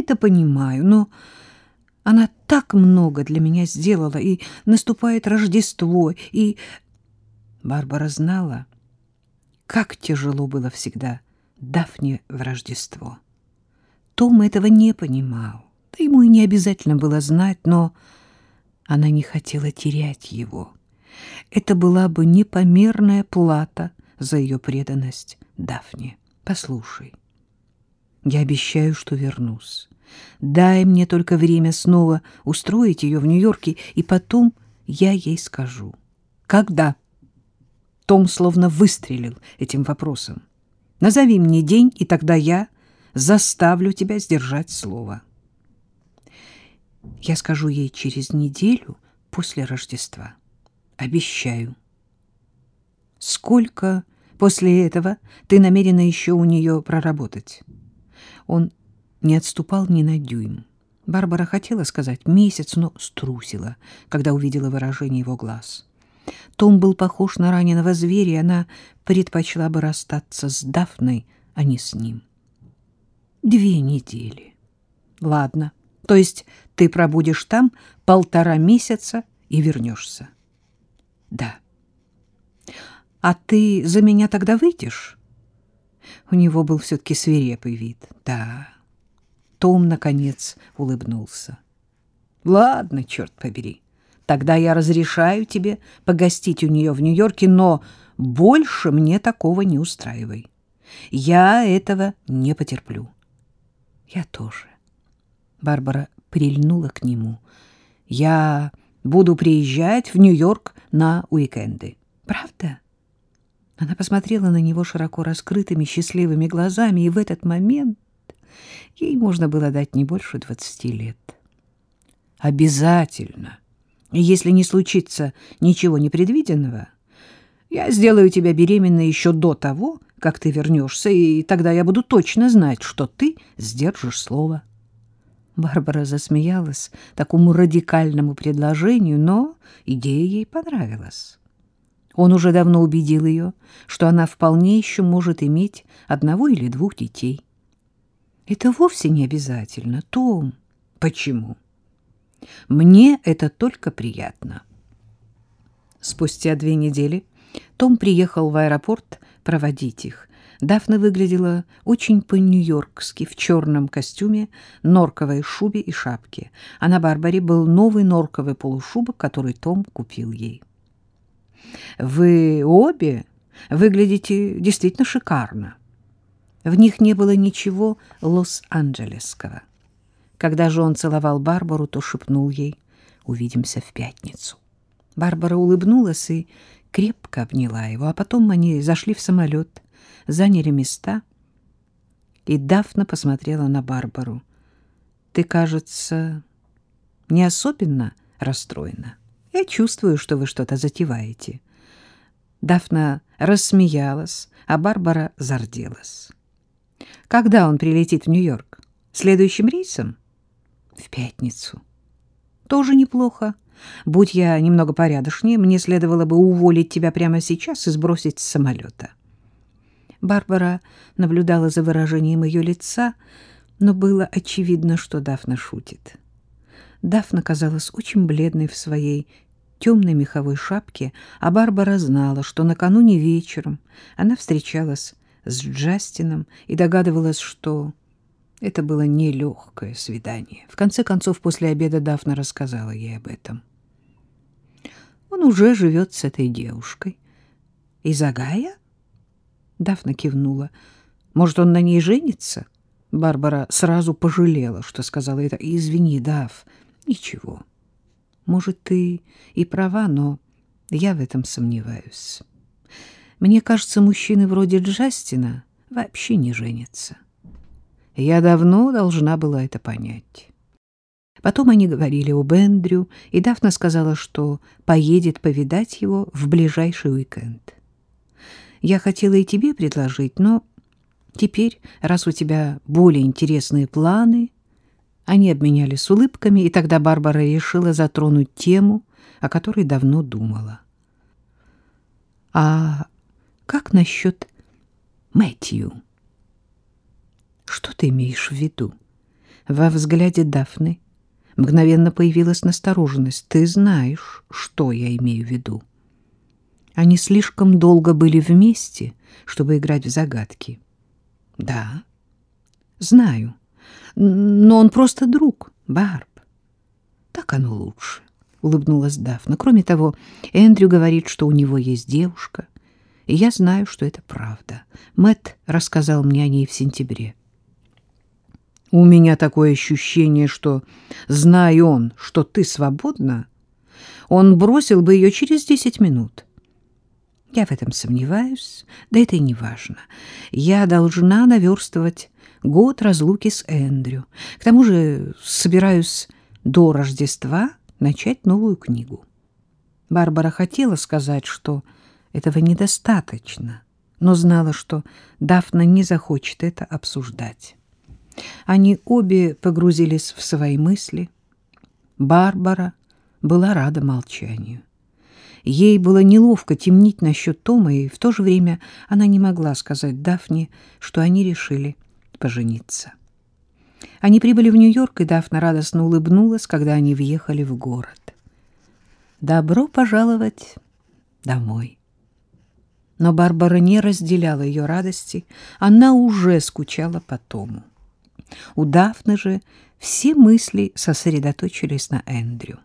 это понимаю, но она так много для меня сделала, и наступает Рождество, и... Барбара знала, как тяжело было всегда Дафне в Рождество. Том этого не понимал, да ему и не обязательно было знать, но она не хотела терять его. Это была бы непомерная плата за ее преданность Дафне. Послушай, я обещаю, что вернусь. Дай мне только время снова устроить ее в Нью-Йорке, и потом я ей скажу. Когда? Том словно выстрелил этим вопросом. Назови мне день, и тогда я заставлю тебя сдержать слово. Я скажу ей через неделю после Рождества. Обещаю. Сколько после этого ты намерена еще у нее проработать? Он не отступал ни на дюйм. Барбара хотела сказать месяц, но струсила, когда увидела выражение его глаз. Том был похож на раненого зверя, и она предпочла бы расстаться с Дафной, а не с ним. Две недели. Ладно, то есть ты пробудешь там полтора месяца и вернешься. Да. А ты за меня тогда выйдешь? У него был все-таки свирепый вид. Да. Том, наконец, улыбнулся. Ладно, черт побери. Тогда я разрешаю тебе погостить у нее в Нью-Йорке, но больше мне такого не устраивай. Я этого не потерплю. Я тоже. Барбара прильнула к нему. Я буду приезжать в Нью-Йорк на уикенды. Правда? Она посмотрела на него широко раскрытыми счастливыми глазами, и в этот момент ей можно было дать не больше двадцати лет. Обязательно. Если не случится ничего непредвиденного, я сделаю тебя беременной еще до того, как ты вернешься, и тогда я буду точно знать, что ты сдержишь слово. Барбара засмеялась такому радикальному предложению, но идея ей понравилась. Он уже давно убедил ее, что она вполне еще может иметь одного или двух детей. Это вовсе не обязательно, Том. Почему? Мне это только приятно. Спустя две недели Том приехал в аэропорт проводить их. Дафна выглядела очень по-нью-йоркски в черном костюме, норковой шубе и шапке, а на Барбаре был новый норковый полушубок, который Том купил ей. Вы обе выглядите действительно шикарно. В них не было ничего лос-анджелесского. Когда же он целовал Барбару, то шепнул ей «Увидимся в пятницу». Барбара улыбнулась и крепко обняла его, а потом они зашли в самолет, заняли места, и Дафна посмотрела на Барбару. «Ты, кажется, не особенно расстроена». Я чувствую, что вы что-то затеваете. Дафна рассмеялась, а Барбара зарделась. Когда он прилетит в Нью-Йорк? Следующим рейсом? В пятницу. Тоже неплохо. Будь я немного порядочнее, мне следовало бы уволить тебя прямо сейчас и сбросить с самолета. Барбара наблюдала за выражением ее лица, но было очевидно, что Дафна шутит. Дафна казалась очень бледной в своей темной меховой шапке, а Барбара знала, что накануне вечером она встречалась с Джастином и догадывалась, что это было нелегкое свидание. В конце концов, после обеда Дафна рассказала ей об этом. Он уже живет с этой девушкой. Изагая? Дафна кивнула. Может, он на ней женится? Барбара сразу пожалела, что сказала это. Извини, Даф, Ничего. Может, ты и права, но я в этом сомневаюсь. Мне кажется, мужчины вроде Джастина вообще не женятся. Я давно должна была это понять. Потом они говорили об Эндрю, и Дафна сказала, что поедет повидать его в ближайший уикенд. Я хотела и тебе предложить, но теперь, раз у тебя более интересные планы, они обменялись улыбками, и тогда Барбара решила затронуть тему, о которой давно думала. «А как насчет Мэтью?» «Что ты имеешь в виду?» Во взгляде Дафны мгновенно появилась настороженность. «Ты знаешь, что я имею в виду?» Они слишком долго были вместе, чтобы играть в загадки. «Да, знаю, но он просто друг, Барб. Так оно лучше», — улыбнулась Дафна. «Кроме того, Эндрю говорит, что у него есть девушка, и я знаю, что это правда. Мэтт рассказал мне о ней в сентябре». У меня такое ощущение, что, зная он, что ты свободна, он бросил бы ее через десять минут. Я в этом сомневаюсь, да это и не важно. Я должна наверстывать год разлуки с Эндрю. К тому же собираюсь до Рождества начать новую книгу. Барбара хотела сказать, что этого недостаточно, но знала, что Дафна не захочет это обсуждать. Они обе погрузились в свои мысли. Барбара была рада молчанию. Ей было неловко темнить насчет Тома, и в то же время она не могла сказать Дафне, что они решили пожениться. Они прибыли в Нью-Йорк, и Дафна радостно улыбнулась, когда они въехали в город. «Добро пожаловать домой!» Но Барбара не разделяла ее радости, она уже скучала по Тому. У Дафны же все мысли сосредоточились на Эндрю.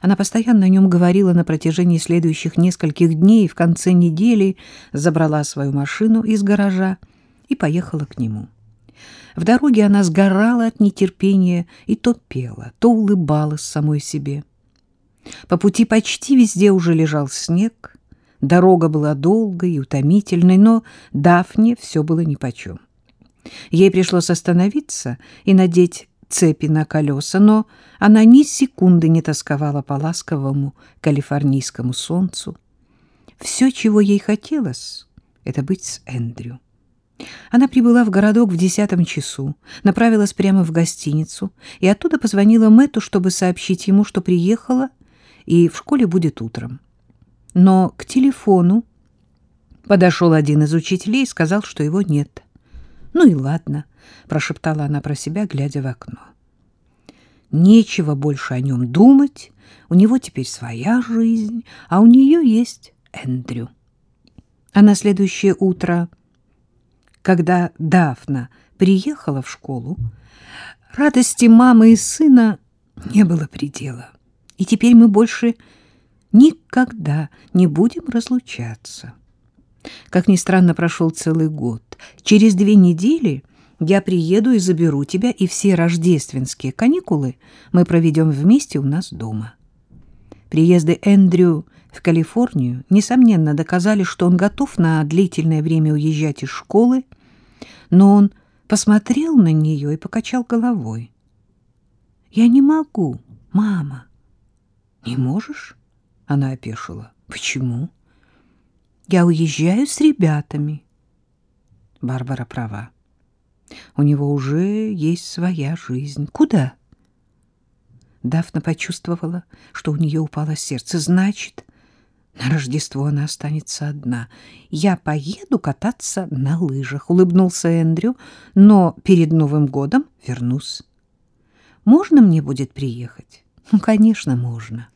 Она постоянно о нем говорила на протяжении следующих нескольких дней и в конце недели забрала свою машину из гаража и поехала к нему. В дороге она сгорала от нетерпения и то пела, то улыбалась самой себе. По пути почти везде уже лежал снег, дорога была долгой и утомительной, но Дафне все было нипочем. Ей пришлось остановиться и надеть цепи на колеса, но она ни секунды не тосковала по ласковому калифорнийскому солнцу. Все, чего ей хотелось, — это быть с Эндрю. Она прибыла в городок в десятом часу, направилась прямо в гостиницу и оттуда позвонила Мэтту, чтобы сообщить ему, что приехала и в школе будет утром. Но к телефону подошел один из учителей и сказал, что его нет. Ну и ладно, прошептала она про себя, глядя в окно. Нечего больше о нем думать, у него теперь своя жизнь, а у нее есть Эндрю. А на следующее утро, когда Дафна приехала в школу, радости мамы и сына не было предела. И теперь мы больше никогда не будем разлучаться. Как ни странно, прошел целый год. Через две недели я приеду и заберу тебя, и все рождественские каникулы мы проведем вместе у нас дома. Приезды Эндрю в Калифорнию, несомненно, доказали, что он готов на длительное время уезжать из школы, но он посмотрел на нее и покачал головой. «Я не могу, мама». «Не можешь?» — она опешила. «Почему?» Я уезжаю с ребятами. Барбара права. У него уже есть своя жизнь. Куда? Дафна почувствовала, что у нее упало сердце. Значит, на Рождество она останется одна. Я поеду кататься на лыжах, улыбнулся Эндрю, но перед Новым годом вернусь. Можно мне будет приехать? Ну, конечно, можно.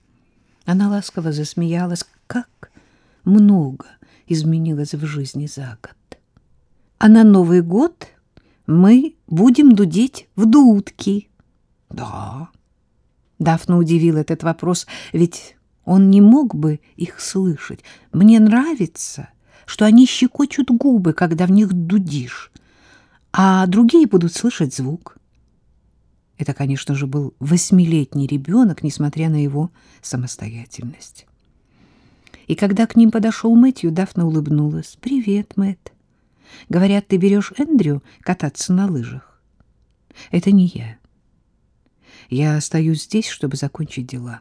Она ласково засмеялась. Как много изменилось в жизни за год. А на Новый год мы будем дудеть в дудки. Да. Дафна удивил этот вопрос, ведь он не мог бы их слышать. Мне нравится, что они щекочут губы, когда в них дудишь, а другие будут слышать звук. Это, конечно же, был восьмилетний ребенок, несмотря на его самостоятельность. И когда к ним подошел Мэтью, Дафна улыбнулась. «Привет, Мэтт. Говорят, ты берешь Эндрю кататься на лыжах. Это не я. Я остаюсь здесь, чтобы закончить дела.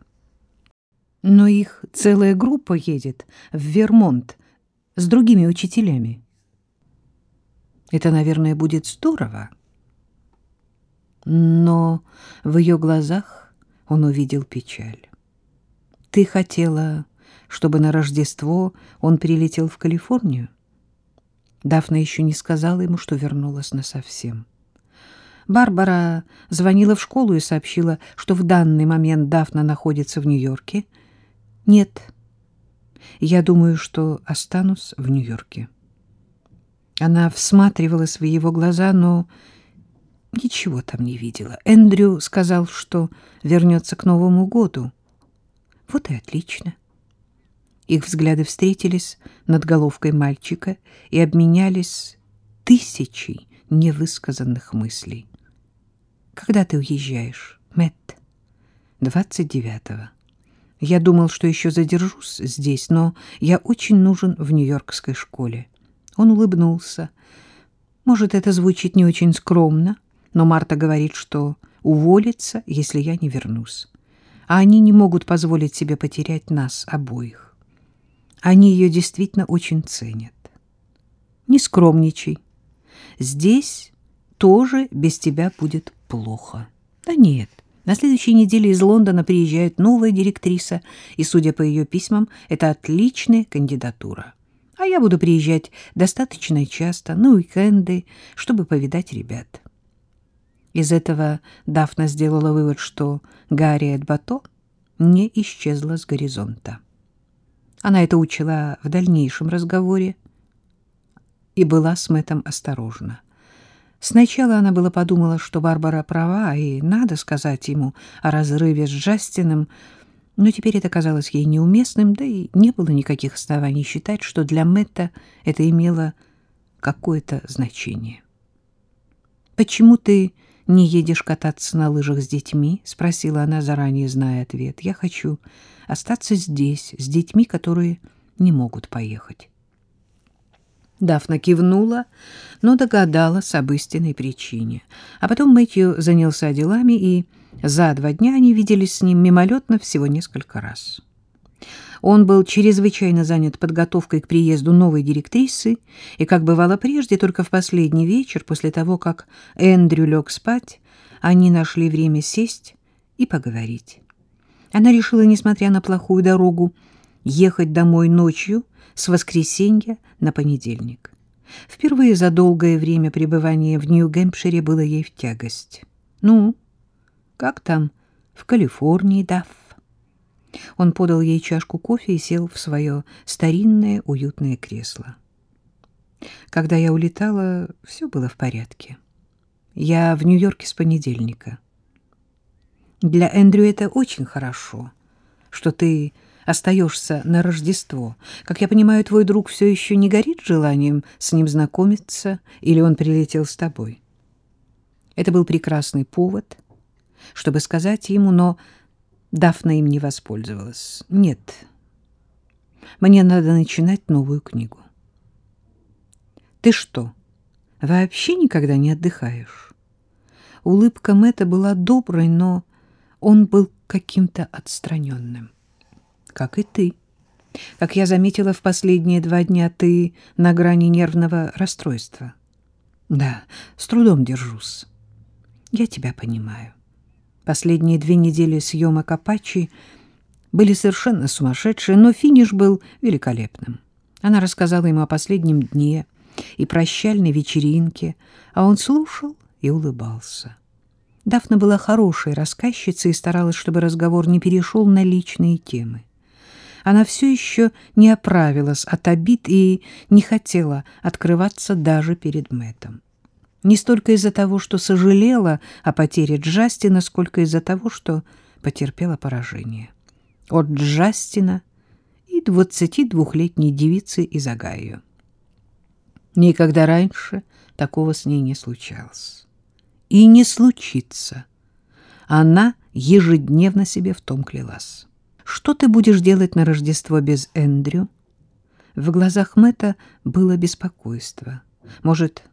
Но их целая группа едет в Вермонт с другими учителями. Это, наверное, будет здорово. Но в ее глазах он увидел печаль. Ты хотела чтобы на Рождество он прилетел в Калифорнию? Дафна еще не сказала ему, что вернулась насовсем. Барбара звонила в школу и сообщила, что в данный момент Дафна находится в Нью-Йорке. Нет, я думаю, что останусь в Нью-Йорке. Она всматривалась в его глаза, но ничего там не видела. Эндрю сказал, что вернется к Новому году. Вот и отлично. Их взгляды встретились над головкой мальчика и обменялись тысячей невысказанных мыслей. Когда ты уезжаешь, Мэтт? Двадцать девятого. Я думал, что еще задержусь здесь, но я очень нужен в Нью-Йоркской школе. Он улыбнулся. Может, это звучит не очень скромно, но Марта говорит, что уволится, если я не вернусь. А они не могут позволить себе потерять нас обоих. Они ее действительно очень ценят. Не скромничай. Здесь тоже без тебя будет плохо. Да нет, на следующей неделе из Лондона приезжает новая директриса, и, судя по ее письмам, это отличная кандидатура. А я буду приезжать достаточно часто, на уикенды, чтобы повидать ребят. Из этого Дафна сделала вывод, что Гарриет Бато не исчезла с горизонта. Она это учила в дальнейшем разговоре и была с Мэттом осторожна. Сначала она было подумала, что Барбара права, и надо сказать ему о разрыве с Джастином, но теперь это казалось ей неуместным, да и не было никаких оснований считать, что для Мэтта это имело какое-то значение. «Почему ты не едешь кататься на лыжах с детьми?» — спросила она, заранее зная ответ. «Я хочу остаться здесь, с детьми, которые не могут поехать». Дафна кивнула, но догадалась об истинной причине. А потом Мэтью занялся делами, и за два дня они виделись с ним мимолетно всего несколько раз. Он был чрезвычайно занят подготовкой к приезду новой директрисы, и, как бывало прежде, только в последний вечер, после того, как Эндрю лег спать, они нашли время сесть и поговорить. Она решила, несмотря на плохую дорогу, ехать домой ночью с воскресенья на понедельник. Впервые за долгое время пребывания в Нью-Гэмпшире было ей в тягость. «Ну, как там в Калифорнии, Дафф?» Он подал ей чашку кофе и сел в свое старинное уютное кресло. Когда я улетала, все было в порядке. Я в Нью-Йорке с понедельника. Для Эндрю это очень хорошо, что ты остаешься на Рождество. Как я понимаю, твой друг все еще не горит желанием с ним знакомиться, или он прилетел с тобой? Это был прекрасный повод, чтобы сказать ему, но Дафна им не воспользовалась. Нет, мне надо начинать новую книгу. Ты что, вообще никогда не отдыхаешь? Улыбка Мэтта была доброй, но он был каким-то отстраненным как и ты. Как я заметила, в последние два дня ты на грани нервного расстройства. Да, с трудом держусь. Я тебя понимаю. Последние две недели съемок «Апачи» были совершенно сумасшедшие, но финиш был великолепным. Она рассказала ему о последнем дне и прощальной вечеринке, а он слушал и улыбался. Дафна была хорошей рассказчицей и старалась, чтобы разговор не перешел на личные темы. Она все еще не оправилась от обид и не хотела открываться даже перед Мэттом. Не столько из-за того, что сожалела о потере Джастина, сколько из-за того, что потерпела поражение. От Джастина и двадцати двухлетней девицы из Огайо. Никогда раньше такого с ней не случалось. И не случится. Она ежедневно себе в том клялась. Что ты будешь делать на Рождество без Эндрю? В глазах Мэтта было беспокойство. Может,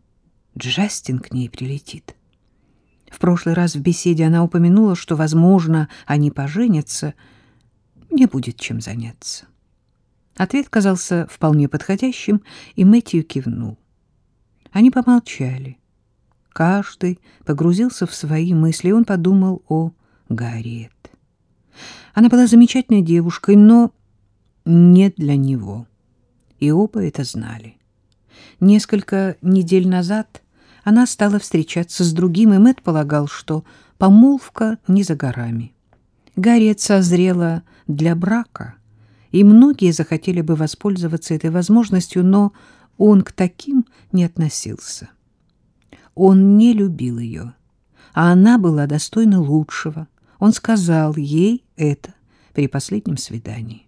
Джастин к ней прилетит? В прошлый раз в беседе она упомянула, что, возможно, они поженятся. Не будет чем заняться. Ответ казался вполне подходящим, и Мэтью кивнул. Они помолчали. Каждый погрузился в свои мысли, он подумал о Гарриет. Она была замечательной девушкой, но не для него. И оба это знали. Несколько недель назад она стала встречаться с другим, и Мэтт полагал, что помолвка не за горами. Гарриет созрела для брака, и многие захотели бы воспользоваться этой возможностью, но он к таким не относился. Он не любил ее, а она была достойна лучшего. Он сказал ей это при последнем свидании.